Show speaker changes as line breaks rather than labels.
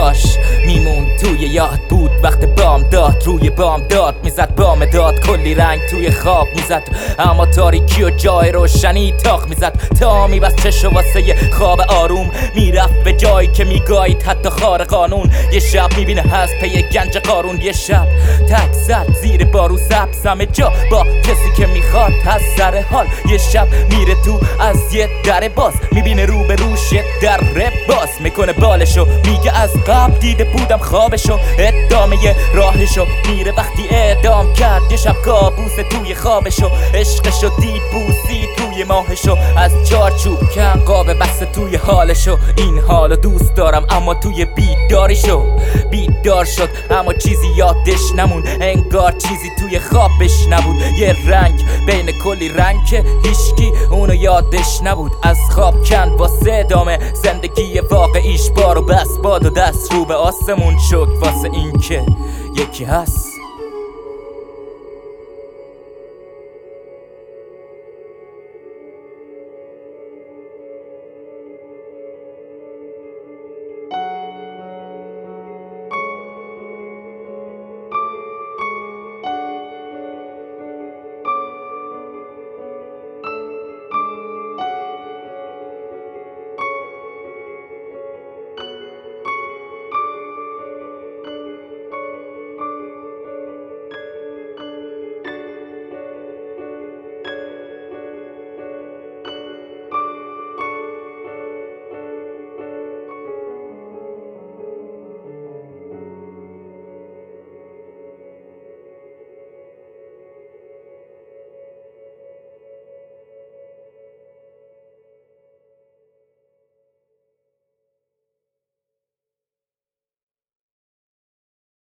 koş میمون توی یاد بود وقت بام داد روی بام داد می‌زد بام داد کلی رنگ توی خواب می‌زد اما تاریکی و جای روشنی تاخ می‌زد تا میبست چشو واسه خواب آروم می‌رفت به جایی که میگایید حتی خار قانون یه شب می‌بینه هست پی گنج قارون یه شب تک زد زیر بارو سبز همه جا با کسی که می‌خواد از سر حال یه شب میره تو از یه در باز می‌بینه رو به روش در باز می‌کنه بالشو میگه از قبل دیده بودم خوابشو ادامه راهشو. میره وقتی اعدام کرد یه شب کابوس توی خوابشو. عشقشو دید بوسی توی ماهشو. از چارچوب کن بسته توی حالشو این حالو دوست دارم اما توی بیداریشو بیدار شد اما چیزی یادش نمون. انگار چیزی توی خوابش نبود. یه رنگ بین کلی رنگ که هیچکی اونو یادش نبود. از خواب کند واسه ادامه زندگی واقعیش بار و بس باد و دست رو به آسمون شک واسه اینکه یکی هست.